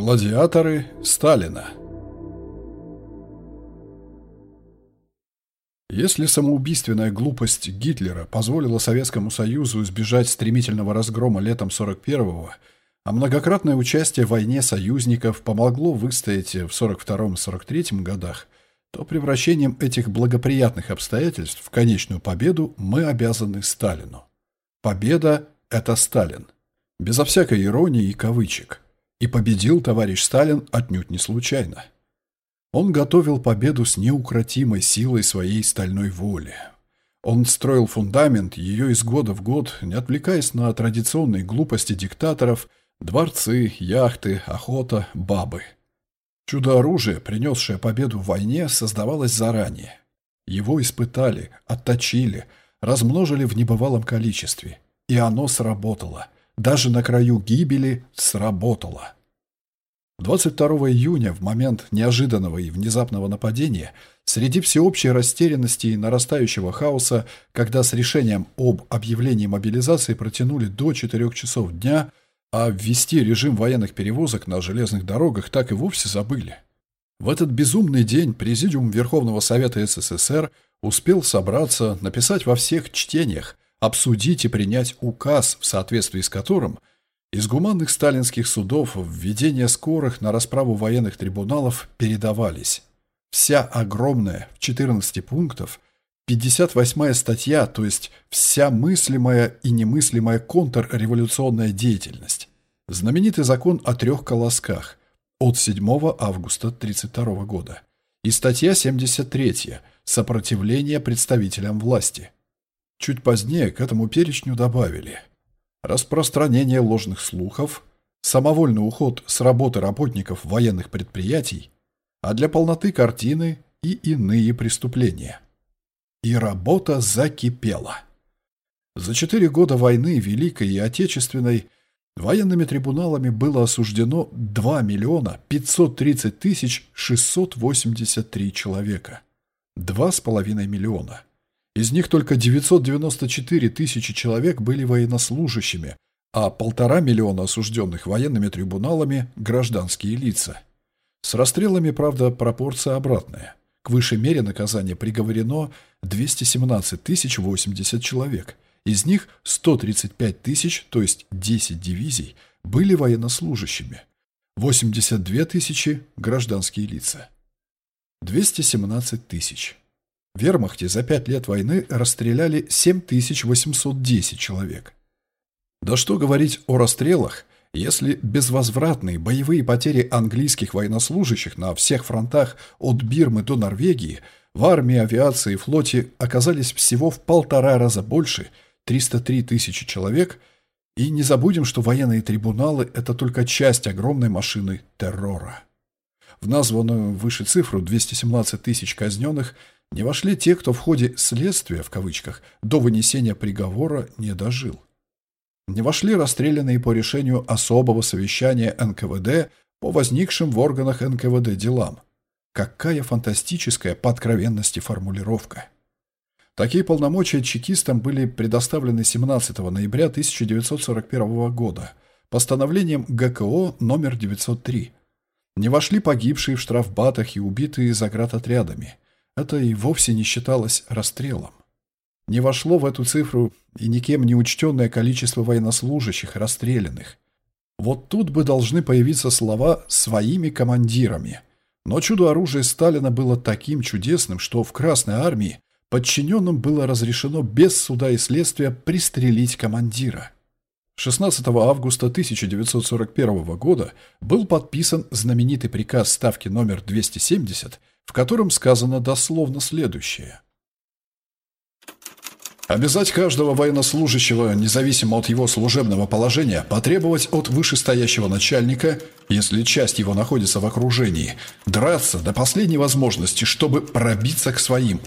Гладиаторы Сталина Если самоубийственная глупость Гитлера позволила Советскому Союзу избежать стремительного разгрома летом 41-го, а многократное участие в войне союзников помогло выстоять в 42-43 годах, то превращением этих благоприятных обстоятельств в конечную победу мы обязаны Сталину. Победа – это Сталин. Безо всякой иронии и кавычек. И победил товарищ Сталин отнюдь не случайно. Он готовил победу с неукротимой силой своей стальной воли. Он строил фундамент ее из года в год, не отвлекаясь на традиционные глупости диктаторов, дворцы, яхты, охота, бабы. Чудо-оружие, принесшее победу в войне, создавалось заранее. Его испытали, отточили, размножили в небывалом количестве. И оно сработало. Даже на краю гибели сработало. 22 июня, в момент неожиданного и внезапного нападения, среди всеобщей растерянности и нарастающего хаоса, когда с решением об объявлении мобилизации протянули до 4 часов дня, а ввести режим военных перевозок на железных дорогах так и вовсе забыли. В этот безумный день Президиум Верховного Совета СССР успел собраться, написать во всех чтениях, обсудить и принять указ, в соответствии с которым – из гуманных сталинских судов введение скорых на расправу военных трибуналов передавались. Вся огромная, в 14 пунктов, 58-я статья, то есть вся мыслимая и немыслимая контрреволюционная деятельность. Знаменитый закон о трех колосках от 7 августа 1932 года. И статья 73 «Сопротивление представителям власти». Чуть позднее к этому перечню добавили – распространение ложных слухов, самовольный уход с работы работников военных предприятий, а для полноты картины и иные преступления. И работа закипела. За четыре года войны, Великой и Отечественной, военными трибуналами было осуждено 2 миллиона 530 тысяч 683 человека. 2,5 миллиона. Из них только 994 тысячи человек были военнослужащими, а полтора миллиона осужденных военными трибуналами – гражданские лица. С расстрелами, правда, пропорция обратная. К высшей мере наказания приговорено 217 тысяч 80 человек. Из них 135 тысяч, то есть 10 дивизий, были военнослужащими. 82 тысячи – гражданские лица. 217 тысяч. В вермахте за пять лет войны расстреляли 7810 человек. Да что говорить о расстрелах, если безвозвратные боевые потери английских военнослужащих на всех фронтах от Бирмы до Норвегии в армии, авиации и флоте оказались всего в полтора раза больше – 303 тысячи человек, и не забудем, что военные трибуналы – это только часть огромной машины террора. В названную выше цифру 217 тысяч казненных – не вошли те, кто в ходе «следствия» в кавычках до вынесения приговора не дожил. Не вошли расстрелянные по решению особого совещания НКВД по возникшим в органах НКВД делам. Какая фантастическая по откровенности формулировка. Такие полномочия чекистам были предоставлены 17 ноября 1941 года постановлением ГКО номер 903. Не вошли погибшие в штрафбатах и убитые заградотрядами – это и вовсе не считалось расстрелом. Не вошло в эту цифру и никем не учтенное количество военнослужащих расстрелянных. Вот тут бы должны появиться слова «своими командирами». Но чудо-оружие Сталина было таким чудесным, что в Красной армии подчиненным было разрешено без суда и следствия пристрелить командира. 16 августа 1941 года был подписан знаменитый приказ Ставки номер 270 в котором сказано дословно следующее. Обязать каждого военнослужащего, независимо от его служебного положения, потребовать от вышестоящего начальника, если часть его находится в окружении, драться до последней возможности, чтобы пробиться к своим.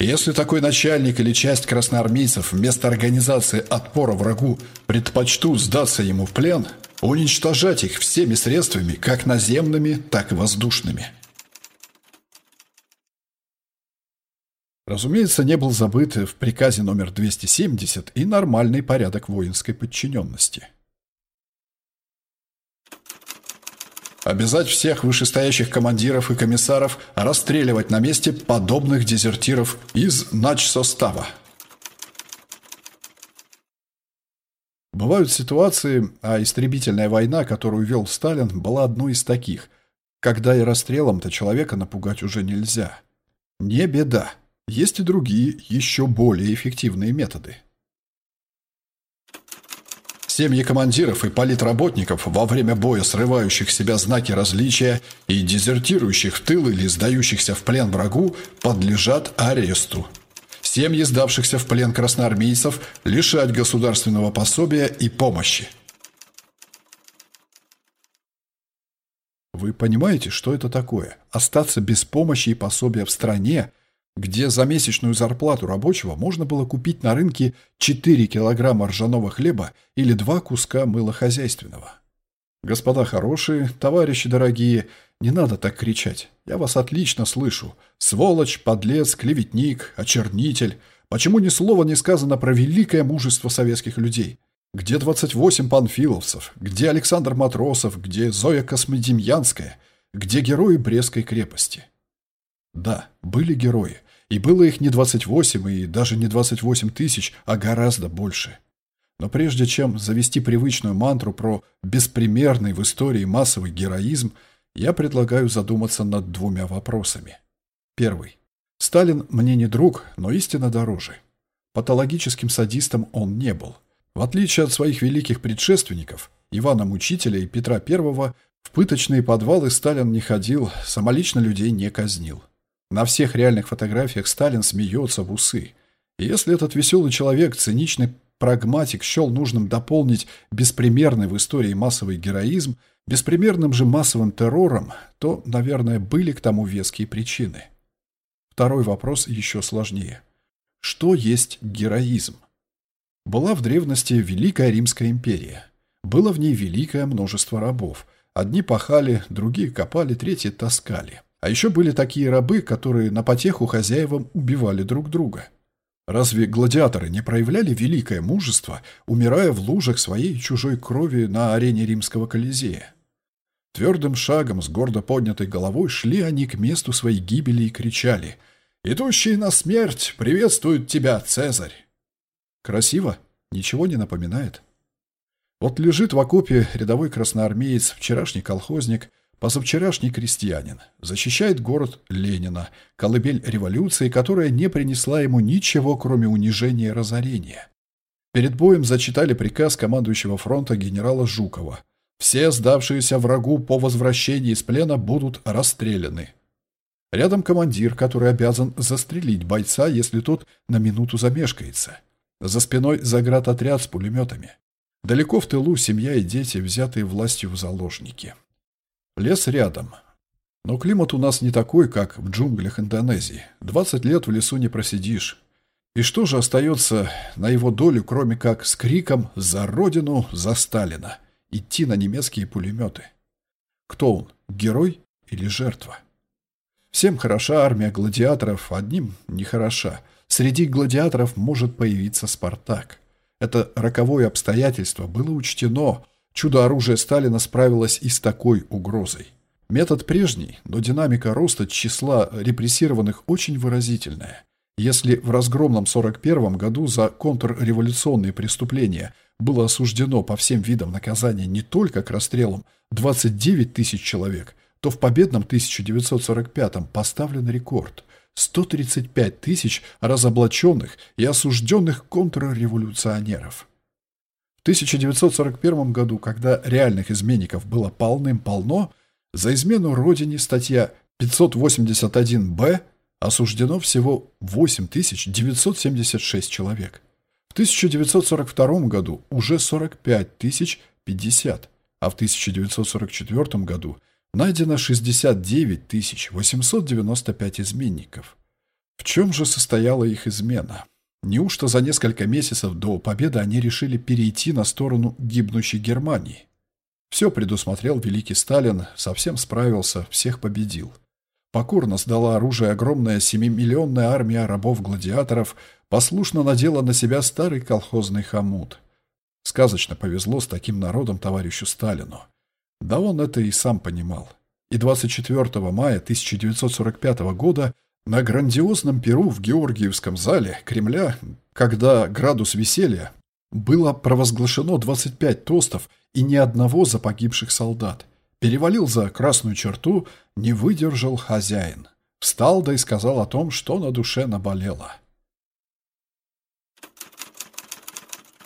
Если такой начальник или часть красноармейцев вместо организации отпора врагу предпочтут сдаться ему в плен, уничтожать их всеми средствами, как наземными, так и воздушными. Разумеется, не был забыт в приказе номер 270 и нормальный порядок воинской подчиненности. Обязать всех вышестоящих командиров и комиссаров расстреливать на месте подобных дезертиров из начсостава. Бывают ситуации, а истребительная война, которую вел Сталин, была одной из таких, когда и расстрелом-то человека напугать уже нельзя. Не беда. Есть и другие, еще более эффективные методы. Семьи командиров и политработников, во время боя срывающих себя знаки различия и дезертирующих в тыл или сдающихся в плен врагу, подлежат аресту. Семьи сдавшихся в плен красноармейцев лишать государственного пособия и помощи. Вы понимаете, что это такое? Остаться без помощи и пособия в стране, где за месячную зарплату рабочего можно было купить на рынке 4 килограмма ржаного хлеба или два куска мыла хозяйственного. Господа хорошие, товарищи дорогие, не надо так кричать. Я вас отлично слышу. Сволочь, подлец, клеветник, очернитель. Почему ни слова не сказано про великое мужество советских людей? Где 28 панфиловцев? Где Александр Матросов? Где Зоя Космодемьянская? Где герои Брестской крепости? Да, были герои. И было их не 28 и даже не 28 тысяч, а гораздо больше. Но прежде чем завести привычную мантру про беспримерный в истории массовый героизм, я предлагаю задуматься над двумя вопросами. Первый. Сталин мне не друг, но истинно дороже. Патологическим садистом он не был. В отличие от своих великих предшественников, Ивана Мучителя и Петра I, в пыточные подвалы Сталин не ходил, самолично людей не казнил. На всех реальных фотографиях Сталин смеется в усы. И если этот веселый человек, циничный прагматик, счел нужным дополнить беспримерный в истории массовый героизм беспримерным же массовым террором, то, наверное, были к тому веские причины. Второй вопрос еще сложнее. Что есть героизм? Была в древности Великая Римская империя. Было в ней великое множество рабов. Одни пахали, другие копали, третьи таскали. А еще были такие рабы, которые на потеху хозяевам убивали друг друга. Разве гладиаторы не проявляли великое мужество, умирая в лужах своей чужой крови на арене римского Колизея? Твердым шагом с гордо поднятой головой шли они к месту своей гибели и кричали «Идущий на смерть приветствует тебя, Цезарь!» Красиво? Ничего не напоминает? Вот лежит в окопе рядовой красноармеец, вчерашний колхозник – Позавчерашний крестьянин защищает город Ленина, колыбель революции, которая не принесла ему ничего, кроме унижения и разорения. Перед боем зачитали приказ командующего фронта генерала Жукова. Все сдавшиеся врагу по возвращении из плена будут расстреляны. Рядом командир, который обязан застрелить бойца, если тот на минуту замешкается. За спиной заградотряд с пулеметами. Далеко в тылу семья и дети, взятые властью в заложники. Лес рядом. Но климат у нас не такой, как в джунглях Индонезии. 20 лет в лесу не просидишь. И что же остается на его долю, кроме как с криком «За Родину! За Сталина!» идти на немецкие пулеметы? Кто он, герой или жертва? Всем хороша армия гладиаторов, одним не хороша. Среди гладиаторов может появиться Спартак. Это роковое обстоятельство было учтено, Чудо-оружие Сталина справилось и с такой угрозой. Метод прежний, но динамика роста числа репрессированных очень выразительная. Если в разгромном 41 году за контрреволюционные преступления было осуждено по всем видам наказания не только к расстрелам 29 тысяч человек, то в победном 1945 поставлен рекорд – 135 тысяч разоблаченных и осужденных контрреволюционеров. В 1941 году, когда реальных изменников было полным-полно, за измену Родине статья 581-Б осуждено всего 8976 человек. В 1942 году уже 45 тысяч 50, а в 1944 году найдено 69 тысяч 895 изменников. В чем же состояла их измена? Неужто за несколько месяцев до победы они решили перейти на сторону гибнущей Германии? Все предусмотрел великий Сталин, совсем справился, всех победил. Покорно сдала оружие огромная семимиллионная армия рабов-гладиаторов, послушно надела на себя старый колхозный хомут. Сказочно повезло с таким народом товарищу Сталину. Да он это и сам понимал. И 24 мая 1945 года на грандиозном перу в Георгиевском зале Кремля, когда градус веселья, было провозглашено 25 тостов и ни одного за погибших солдат. Перевалил за красную черту, не выдержал хозяин. Встал да и сказал о том, что на душе наболело.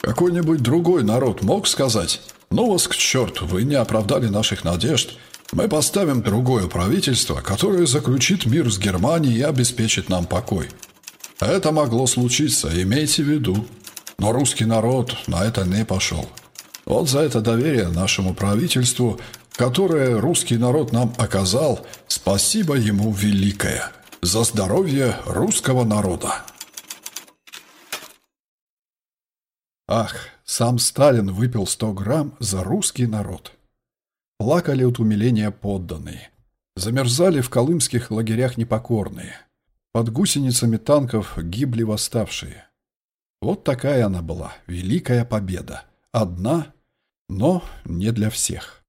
Какой-нибудь другой народ мог сказать, «Ну вас к черту, вы не оправдали наших надежд. Мы поставим другое правительство, которое заключит мир с Германией и обеспечит нам покой». Это могло случиться, имейте в виду. Но русский народ на это не пошел. Вот за это доверие нашему правительству, которое русский народ нам оказал, спасибо ему великое. За здоровье русского народа. Ах, сам Сталин выпил сто грамм за русский народ. Плакали от умиления подданные. Замерзали в колымских лагерях непокорные. Под гусеницами танков гибли восставшие. Вот такая она была, великая победа. Одна, но не для всех.